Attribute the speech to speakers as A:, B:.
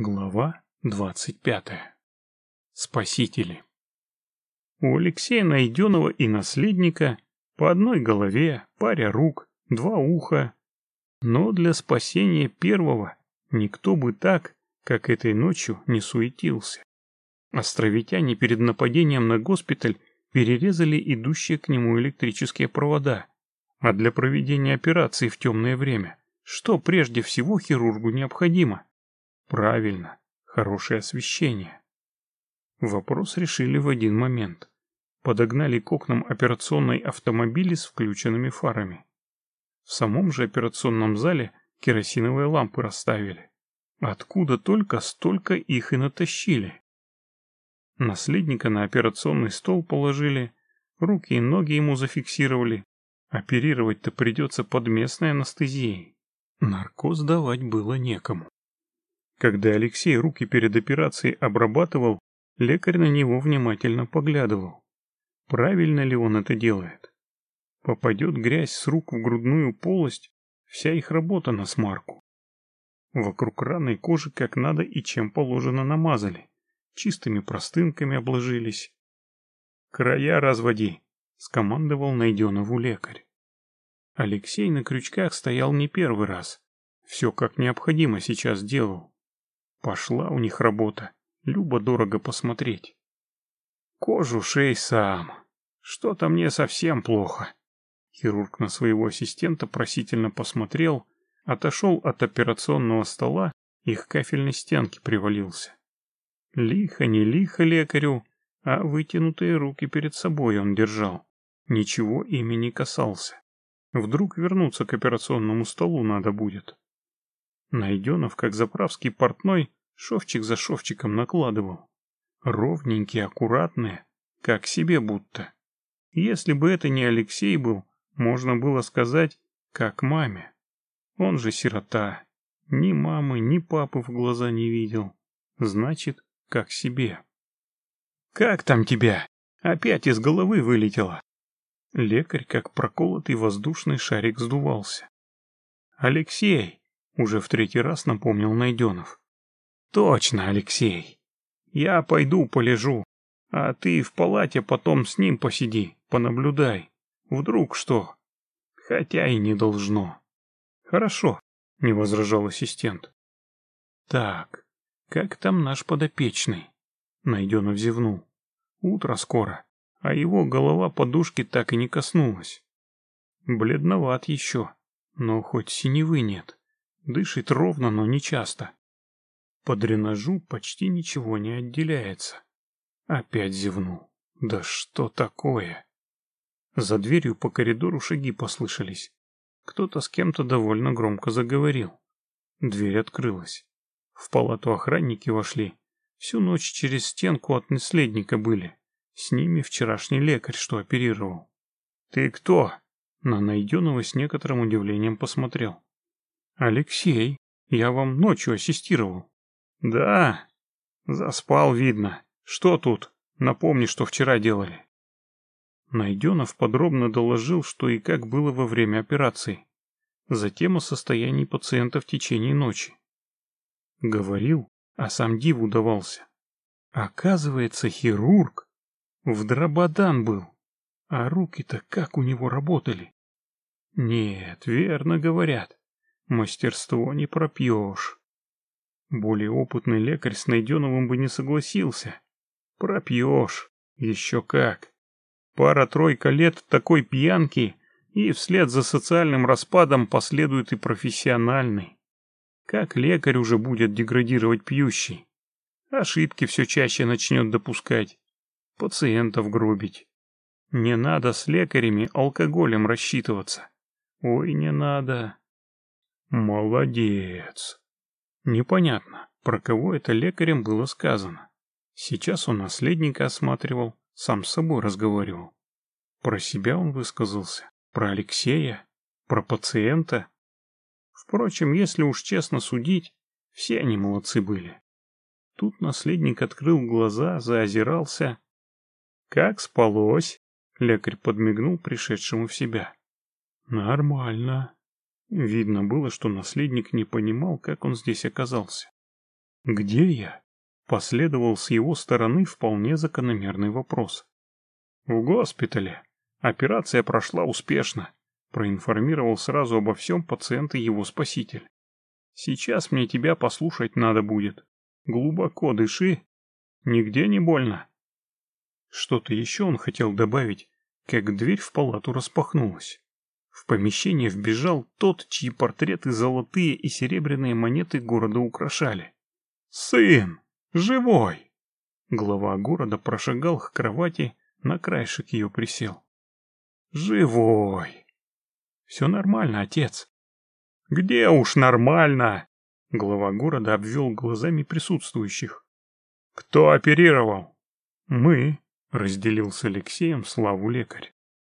A: Глава двадцать пятая. Спасители. У Алексея Найденова и наследника по одной голове, паре рук, два уха. Но для спасения первого никто бы так, как этой ночью, не суетился. Островитяне перед нападением на госпиталь перерезали идущие к нему электрические провода. А для проведения операции в темное время, что прежде всего хирургу необходимо? Правильно, хорошее освещение. Вопрос решили в один момент. Подогнали к окнам операционной автомобили с включенными фарами. В самом же операционном зале керосиновые лампы расставили. Откуда только столько их и натащили. Наследника на операционный стол положили, руки и ноги ему зафиксировали. Оперировать-то придется под местной анестезией. Наркоз давать было некому. Когда Алексей руки перед операцией обрабатывал, лекарь на него внимательно поглядывал. Правильно ли он это делает? Попадет грязь с рук в грудную полость, вся их работа на смарку. Вокруг раны кожи как надо и чем положено намазали. Чистыми простынками обложились. «Края разводи», — скомандовал Найденову лекарь. Алексей на крючках стоял не первый раз. Все как необходимо сейчас делал. Пошла у них работа. Любо дорого посмотреть. Кожу шей сам. Что-то мне совсем плохо. Хирург на своего ассистента просительно посмотрел, отошел от операционного стола и к кафельной стенке привалился. Лихо, не лихо лекарю, а вытянутые руки перед собой он держал. Ничего ими не касался. Вдруг вернуться к операционному столу надо будет. Найденов, как заправский портной, шовчик за шовчиком накладывал. Ровненькие, аккуратные, как себе будто. Если бы это не Алексей был, можно было сказать, как маме. Он же сирота. Ни мамы, ни папы в глаза не видел. Значит, как себе. «Как там тебя? Опять из головы вылетело?» Лекарь, как проколотый воздушный шарик, сдувался. «Алексей!» Уже в третий раз напомнил Найденов. Точно, Алексей. Я пойду полежу, а ты в палате потом с ним посиди, понаблюдай. Вдруг что? Хотя и не должно. Хорошо, не возражал ассистент. Так, как там наш подопечный? Найденов зевнул. Утро скоро, а его голова подушки так и не коснулась. Бледноват еще, но хоть синевы нет. Дышит ровно, но не часто. По дренажу почти ничего не отделяется. Опять зевнул. Да что такое? За дверью по коридору шаги послышались. Кто-то с кем-то довольно громко заговорил. Дверь открылась. В палату охранники вошли. Всю ночь через стенку от наследника были. С ними вчерашний лекарь, что оперировал. «Ты кто?» На найденного с некоторым удивлением посмотрел. «Алексей, я вам ночью ассистировал». «Да, заспал, видно. Что тут? Напомни, что вчера делали». Найденов подробно доложил, что и как было во время операции. Затем о состоянии пациента в течение ночи. Говорил, а сам диву давался. Оказывается, хирург в дрободан был, а руки-то как у него работали. Нет, верно говорят. Мастерство не пропьешь. Более опытный лекарь с Найденовым бы не согласился. Пропьешь. Еще как. Пара-тройка лет такой пьянки, и вслед за социальным распадом последует и профессиональный. Как лекарь уже будет деградировать пьющий? Ошибки все чаще начнет допускать. Пациентов гробить. Не надо с лекарями алкоголем рассчитываться. Ой, не надо. Молодец. Непонятно, про кого это лекарем было сказано. Сейчас он наследника осматривал, сам с собой разговаривал. Про себя он высказался, про Алексея, про пациента. Впрочем, если уж честно судить, все они молодцы были. Тут наследник открыл глаза, заозирался. «Как спалось?» — лекарь подмигнул пришедшему в себя. «Нормально», Видно было, что наследник не понимал, как он здесь оказался. «Где я?» — последовал с его стороны вполне закономерный вопрос. «В госпитале. Операция прошла успешно», — проинформировал сразу обо всем пациент и его спаситель. «Сейчас мне тебя послушать надо будет. Глубоко дыши. Нигде не больно». Что-то еще он хотел добавить, как дверь в палату распахнулась. В помещение вбежал тот, чьи портреты золотые и серебряные монеты города украшали. «Сын! Живой!» Глава города прошагал к кровати, на краешек ее присел. «Живой!» «Все нормально, отец». «Где уж нормально?» Глава города обвел глазами присутствующих. «Кто оперировал?» «Мы», — разделил с Алексеем славу лекарь.